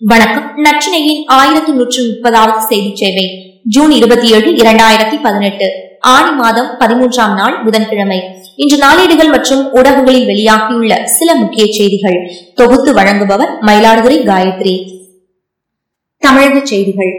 வணக்கம். நச்சினையின் ஆயிரத்தி நூற்றி முப்பதாவது செய்தி சேவை. ஜூன் இருபத்தி ஏழு இரண்டாயிரத்தி பதினெட்டு. ஆணி மாதம் பதிமூன்றாம் நாள் புதன்கிழமை. இன்று நாளேடுகள் மற்றும் ஊடகங்களில் வெளியாகியுள்ள சில முக்கிய செய்திகள். தொகுத்து வழங்குபவர் மயிலாடுதுறை காயத்ரி. தமிழக செய்திகள்.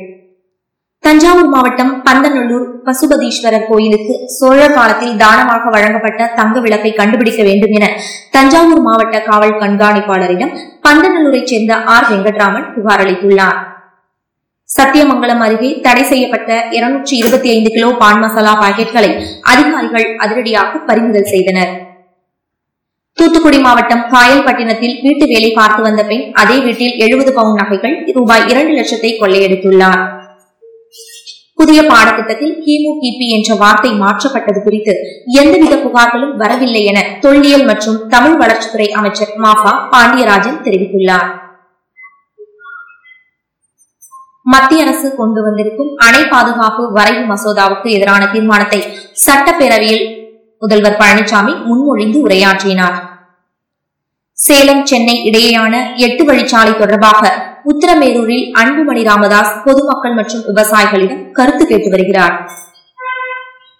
தஞ்சாவூர் மாவட்டம் பந்தநல்லூர் பசுபதீஸ்வரர் கோயிலுக்கு சோழர் காலத்தில் தானமாக வழங்கப்பட்ட தங்க விளக்கை கண்டுபிடிக்க வேண்டும் என தஞ்சாவூர் மாவட்ட காவல் கண்காணிப்பாளரிடம் பந்தநல்லூரைச் சேர்ந்த ஆர். வெங்கட்ராமன் புகார் அளித்துள்ளார். சத்தியமங்கலம் அருகே தடை செய்யப்பட்ட இருநூற்றி இருபத்தி ஐந்து கிலோ பான் மசாலா பாக்கெட்களை அதிகாரிகள் அதிரடியாக பறிமுதல் செய்தனர். தூத்துக்குடி மாவட்டம் காயல்பட்டினத்தில் வீட்டு வேலை பார்த்து வந்த பெண் அதே வீட்டில் எழுபது பவுன் நகைகள் ரூபாய் இரண்டு லட்சத்தை கொள்ளையடித்துள்ளார். புதிய பாடத்திட்டத்தில் கிமு கிபி என்ற வார்த்தை மாற்றப்பட்டது குறித்து எந்தவித புகார்களும் வரவில்லை என தொல்லியல் மற்றும் தமிழ் வளர்ச்சித்துறை அமைச்சர் மாஃபா பாண்டியராஜன் தெரிவித்துள்ளார். மத்திய அரசு கொண்டு வந்திருக்கும் அணை பாதுகாப்பு வரைவு மசோதாவுக்கு எதிரான தீர்மானத்தை சட்டப்பேரவையில் முதல்வர் பழனிசாமி முன்மொழிந்து உரையாற்றினார். சேலம் சென்னை இடையேயான எட்டு வழிச்சாலை தொடர்பாக உத்தரமேரூரில் அன்புமணி ராமதாஸ் பொதுமக்கள் மற்றும் விவசாயிகளிடம் கருத்து கேட்டு வருகிறார்.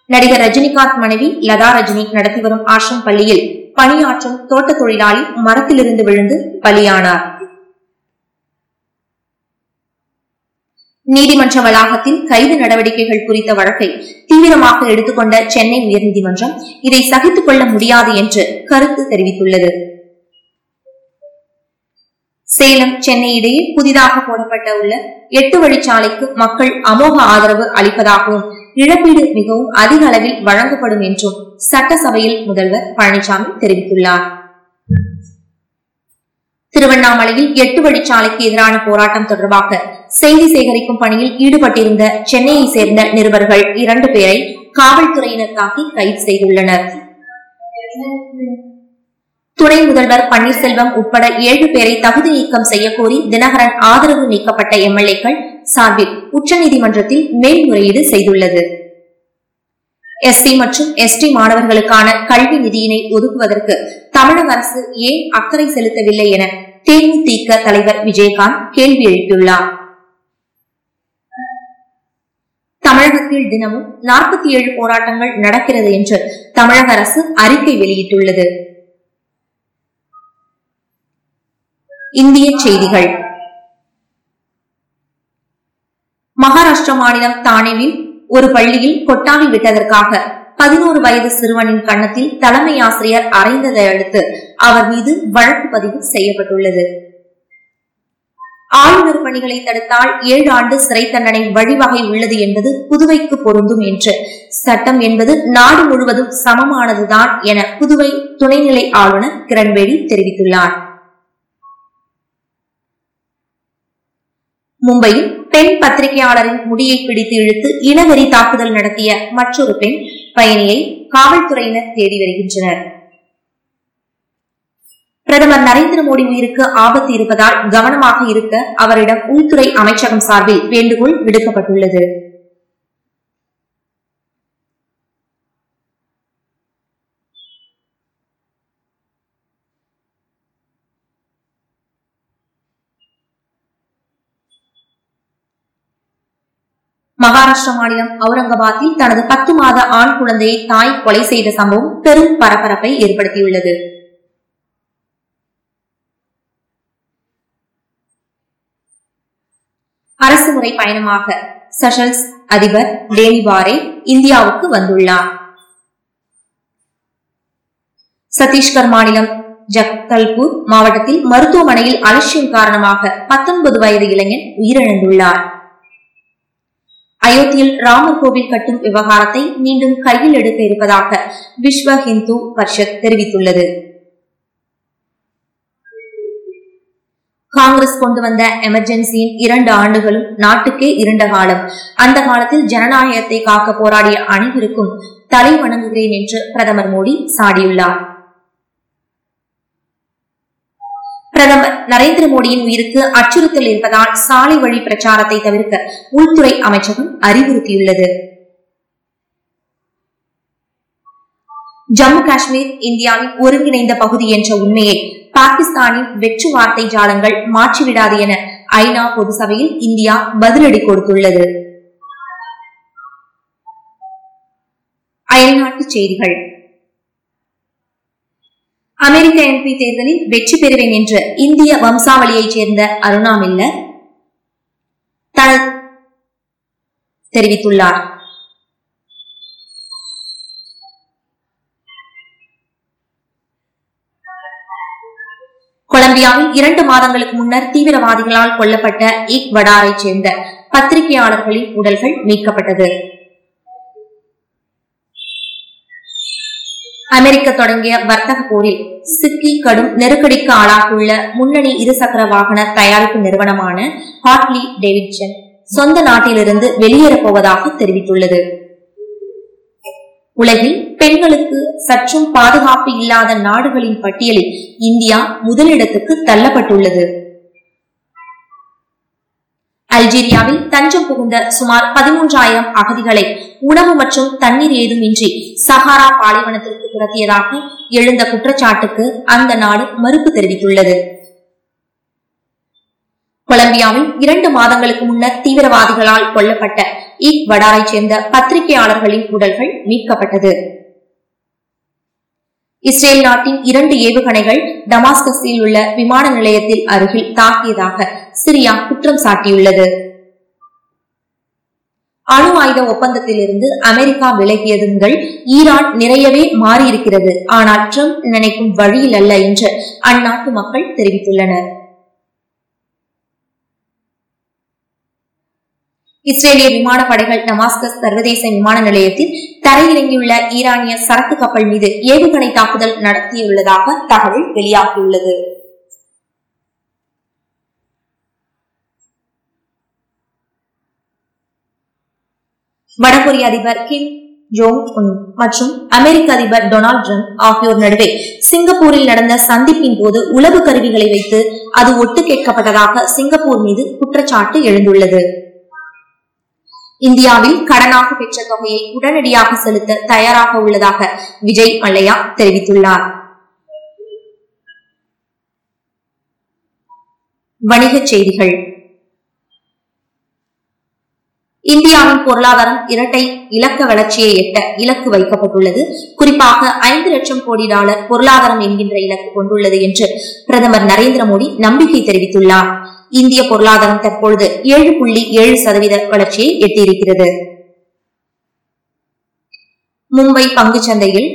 நடிகர் ரஜினிகாந்த் மனைவி லதா ரஜினி நடத்தி வரும் ஆஷ்ரம் பள்ளியில் பணியாற்றும் தோட்ட தொழிலாளி மரத்திலிருந்து விழுந்து பலியானார். நீதிமன்ற வளாகத்தில் கைது நடவடிக்கைகள் குறித்த வழக்கை தீவிரமாக எடுத்துக்கொண்ட சென்னை உயர்நீதிமன்றம் இதை சகித்துக் கொள்ள முடியாது என்று கருத்து தெரிவித்துள்ளது. சேலம் சென்னை இடையே புதிதாக போடப்பட்ட உள்ள எட்டு வழிச்சாலைக்கு மக்கள் அமோக ஆதரவு அளிப்பதாகவும் இழப்பீடு மிகவும் அதிக அளவில் வழங்கப்படும் என்றும் சட்டசபையில் முதல்வர் பழனிசாமி தெரிவித்துள்ளார். திருவண்ணாமலையில் எட்டு வழிச்சாலைக்கு எதிரான போராட்டம் தொடர்பாக செய்தி சேகரிக்கும் பணியில் ஈடுபட்டிருந்த சென்னையை சேர்ந்த நிருபர்கள் இரண்டு பேரை காவல்துறையினர் தாக்கி கைது செய்துள்ளனர். துணை முதல்வர் பன்னீர்செல்வம் உட்பட ஏழு பேரை தகுதி நீக்கம் செய்யக்கோரி தினகரன் ஆதரவு நீக்கப்பட்ட எம்எல்ஏக்கள் சார்பில் உச்சநீதிமன்றத்தில் மேல்முறையீடு செய்துள்ளது. எஸ்சி மற்றும் எஸ்டி மாணவர்களுக்கான கல்வி நிதியினை ஒதுக்குவதற்கு தமிழக அரசு ஏன் அக்கறை செலுத்தவில்லை என தேமுதிக தலைவர் விஜயகாந்த் கேள்வி எழுப்பியுள்ளார். தமிழகத்தில் தினமும் நாற்பத்தி ஏழு போராட்டங்கள் நடக்கிறது என்று தமிழக அரசு அறிக்கை வெளியிட்டுள்ளது. இந்திய செய்திகள். மகாராஷ்டிர மாநிலம் தானேவில் ஒரு பள்ளியில் கொட்டாவி விட்டதற்காக பதினோரு வயது சிறுவனின் கன்னத்தில் தலைமை ஆசிரியர் அறைந்ததை அடுத்து அவர் மீது வழக்கு பதிவு செய்யப்பட்டுள்ளது. ஆளுநர் பணிகளை தடுத்தால் ஏழு ஆண்டு சிறை தண்டனை வழிவகை உள்ளது என்பது புதுவைக்கு பொருந்தும் என்று. சட்டம் என்பது நாடு முழுவதும் சமமானதுதான் என புதுவை துணைநிலை ஆளுநர் கிரண்பேடி தெரிவித்துள்ளார். மும்பையில் பெண் பத்திரிகையாளரின் முடியை பிடித்து இழுத்து இனவெறி தாக்குதல் நடத்திய மற்றொரு பெண் பயணியை காவல்துறையினர் தேடி வருகின்றனர். பிரதமர் நரேந்திர மோடி உயிருக்கு ஆபத்து இருப்பதால் கவனமாக இருக்க அவரிடம் உள்துறை அமைச்சகம் சார்பில் வேண்டுகோள் விடுக்கப்பட்டுள்ளது. மகாராஷ்டிரா மாநிலம் அவுரங்காபாத்தில் தனது பத்து மாத ஆண் குழந்தையை தாய் கொலை செய்த சம்பவம் பெரும் பரபரப்பை ஏற்படுத்தியுள்ளது. அரசுமுறை பயணமாக செஷல்ஸ் அதிபர் டேனி பாரே இந்தியாவுக்கு வந்துள்ளார். சத்தீஸ்கர் மாநிலம் ஜக்தல்பூர் மாவட்டத்தில் மருத்துவமனையில் அலட்சியம் காரணமாக பத்தொன்பது வயது இளைஞன் உயிரிழந்துள்ளார். அயோத்தியில் ராமர் கோவில் கட்டும் விவகாரத்தை மீண்டும் கையில் எடுக்க இருப்பதாக விஸ்வ ஹிந்து பரிஷத் தெரிவித்துள்ளது. காங்கிரஸ் கொண்டு வந்த எமர்ஜென்சியின் இரண்டு ஆண்டுகளும் நாட்டுக்கே இருண்ட காலம். அந்த காலத்தில் ஜனநாயகத்தை காக்க போராடிய அனைவருக்கும் தலை வணங்குகிறேன் என்று பிரதமர் மோடி சாடியுள்ளார். பிரதமர் நரேந்திர மோடியின் உயிருக்கு அச்சுறுத்தல் இருப்பதால் சாலை வழி பிரச்சாரத்தை தவிர்க்க உள்துறை அமைச்சகம் அறிவுறுத்தியுள்ளது. ஜம்மு காஷ்மீர் இந்தியாவின் ஒருங்கிணைந்த பகுதி என்ற உண்மையை பாகிஸ்தானின் வெற்று வார்த்தை ஜாலங்கள் மாற்றிவிடாது என ஐநா பொது சபையில் இந்தியா பதிலடி கொடுத்துள்ளது. அயல்நாட்டு செய்திகள். அமெரிக்க எம்பி தேர்தலில் வெற்றி பெறுவேன் என்று இந்திய வம்சாவளியைச் சேர்ந்த அருணா மில்லர் தெரிவித்துள்ளார். கொலம்பியாவில் இரண்டு மாதங்களுக்கு முன்னர் தீவிரவாதிகளால் கொல்லப்பட்ட இக் வடாரைச் சேர்ந்த பத்திரிகையாளர்களின் உடல்கள் மீட்கப்பட்டது. அமெரிக்க தொடங்கிய வர்த்தக போரில் சிக்கி கடும் நெருக்கடிக்கு ஆளாகியுள்ள முன்னணி இருசக்கர வாகன தயாரிப்பு நிறுவனமான ஹார்ட்லி டேவிட்சன் சொந்த நாட்டிலிருந்து வெளியேறப் போவதாக தெரிவித்துள்ளது. உலகில் பெண்களுக்கு சற்றும் பாதுகாப்பு இல்லாத நாடுகளின் பட்டியலில் இந்தியா முதலிடத்துக்கு தள்ளப்பட்டுள்ளது. அல்ஜீரியாவில் தஞ்சம் புகுந்த சுமார் பதிமூன்றாயிரம் அகதிகளை உணவு மற்றும் தண்ணீர் ஏதுமின்றி சஹாரா பாலைவனத்திற்கு துரத்தியதாக எழுந்த குற்றச்சாட்டுக்கு அந்த நாடு மறுப்பு தெரிவித்துள்ளது. கொலம்பியாவில் இரண்டு மாதங்களுக்கு முன்னர் தீவிரவாதிகளால் கொல்லப்பட்ட இக் வடாரைச் சேர்ந்த பத்திரிகையாளர்களின் உடல்கள் மீட்கப்பட்டது. இஸ்ரேல் நாட்டின் இரண்டு ஏவுகணைகள் டமாஸ்கஸில் உள்ள விமான நிலையத்தில் அருகில் தாக்கியதாக சிரியா குற்றம் சாட்டியுள்ளது. அணு ஆயுத ஒப்பந்தத்திலிருந்து அமெரிக்கா விலகியது முதல் ஈரான் நிறையவே மாறியிருக்கிறது. ஆனால் ட்ரம்ப் நினைக்கும் வழியில் அல்ல என்று அந்நாட்டு மக்கள் தெரிவித்துள்ளனர். இஸ்ரேலிய விமானப்படைகள் டமாஸ்கஸ் சர்வதேச விமான நிலையத்தில் தரையிறங்கியுள்ள ஈரானிய சரக்கு கப்பல் மீது ஏவுகணை தாக்குதல் நடத்தியுள்ளதாக தகவல் வெளியாகியுள்ளது. வடகொரிய அதிபர் கிம் ஜோங் உன் மற்றும் அமெரிக்க அதிபர் டொனால்டு ட்ரம்ப் ஆகியோர் நடுவே சிங்கப்பூரில் நடந்த சந்திப்பின் போது உளவு கருவிகளை வைத்து அது ஒட்டு கேட்கப்பட்டதாக சிங்கப்பூர் மீது குற்றச்சாட்டு எழுந்துள்ளது. இந்தியாவில் கடனாக பெற்ற தொகையை உடனடியாக செலுத்த தயாராக உள்ளதாக விஜய் மல்லையா தெரிவித்துள்ளார். வணிகச் செய்திகள். இந்தியாவின் பொருளாதாரம் இரட்டை இலக்க வளர்ச்சியை எட்ட இலக்கு வைக்கப்பட்டுள்ளது. குறிப்பாக ஐந்து லட்சம் கோடி டாலர் பொருளாதாரம் என்கின்ற இலக்கு கொண்டுள்ளது என்று பிரதமர் நரேந்திர மோடி நம்பிக்கை தெரிவித்துள்ளார். இந்திய பொருளாதாரம் தற்பொழுது ஏழு புள்ளி ஏழு சதவீத வளர்ச்சியை எட்டியிருக்கிறது. மும்பை பங்குச்சந்தையில்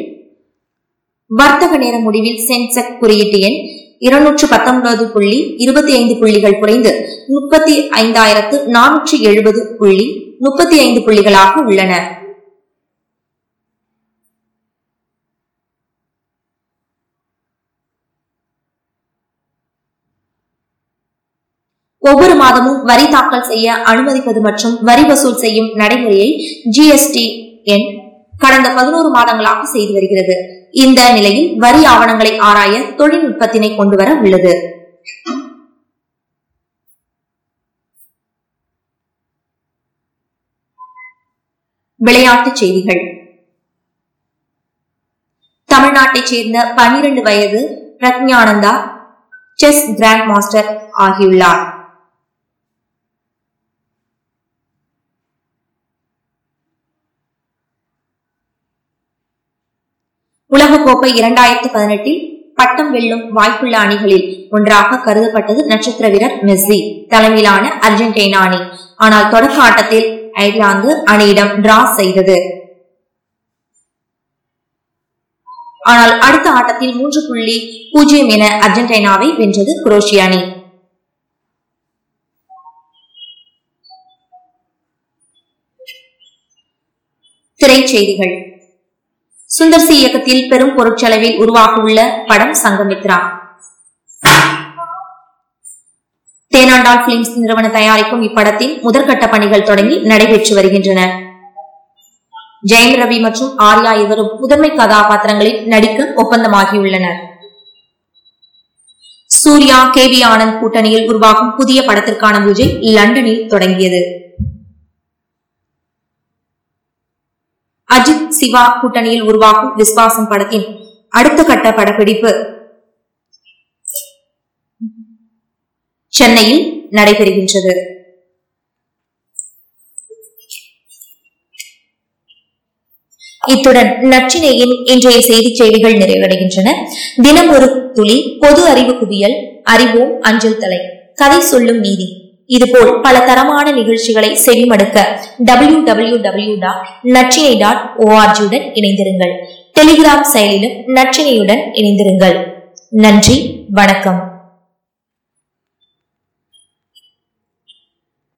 வர்த்தக நேர முடிவில் சென்செக் குறியீட்டு எண் இருநூற்று பத்தொன்பது புள்ளி இருபத்தி ஐந்து புள்ளிகள் குறைந்து முப்பத்தி ஐந்தாயிரத்து நானூற்றி எழுபது புள்ளி முப்பத்தி ஐந்து புள்ளிகளாக உள்ளன. ஒவ்வொரு மாதமும் வரி தாக்கல் செய்ய அனுமதிப்பது மற்றும் வரி வசூல் செய்யும் நடைமுறையை ஜிஎஸ்டி எண் கடந்த பதினோரு மாதங்களாக செய்து வருகிறது. இந்த நிலையில் வரி ஆவணங்களை ஆராய தொழில்நுட்பத்தினை கொண்டுவர உள்ளது. விளையாட்டுச் செய்திகள். தமிழ்நாட்டைச் சேர்ந்த பனிரெண்டு வயது பிரக்ஞானந்தா செஸ் கிராண்ட் மாஸ்டர் ஆகியுள்ளார். உலகக்கோப்பை இரண்டாயிரத்தி பதினெட்டில் பட்டம் வெல்லும் வாய்ப்புள்ள அணிகளில் ஒன்றாக கருதப்பட்டது நட்சத்திர வீரர் மெஸ்ஸி தலைமையிலான அர்ஜென்டினா அணி. ஆனால் தொடக்க ஆட்டத்தில் அயர்லாந்து அணியிடம் டிரா செய்தது. ஆனால் அடுத்த ஆட்டத்தில் மூன்று புள்ளி பூஜ்ஜியம் என அர்ஜென்டினாவை வென்றது குரோஷிய அணி. திரைச்செய்திகள். சுந்தர் சி இயக்கத்தில் பெரும் பொருட்செலவில் உருவாக உள்ள படம் சங்கமித்ரா. தேனாண்டால் பிலிம்ஸ் நிறுவன தயாரிக்கும் இப்படத்தின் முதற்கட்ட பணிகள் தொடங்கி நடைபெற்று வருகின்றன. ஜெயம் ரவி மற்றும் ஆர்யா இருவரும் முதன்மை கதாபாத்திரங்களில் நடிக்க ஒப்பந்தமாகியுள்ளனர். சூர்யா கே வி ஆனந்த் கூட்டணியில் உருவாகும் புதிய படத்திற்கான பூஜை லண்டனில் தொடங்கியது. அஜித் சிவா கூட்டணியில் உருவாகும் விஸ்வாசம் படத்தின் அடுத்த கட்ட படப்பிடிப்பு. சென்னையில் நடைபெறுகின்றது. இத்துடன் நச்சினையின் இன்றைய செய்தி செய்திகள் நிறைவடைகின்றன. தினம் ஒரு துளி பொது அறிவு குவியல் அறிவோம் அஞ்சல் தலை. கதை சொல்லும் நீதி. இதுபோல் பல தரமான நிகழ்ச்சிகளை செவிமடுக்க டபிள்யூ டபிள்யூ டபிள்யூ டாட் நச்சினை டாட் ஓஆர்ஜியுடன் இணைந்திருங்கள். டெலிகிராம் செயலிலும் நச்சினையுடன் இணைந்திருங்கள். நன்றி வணக்கம்.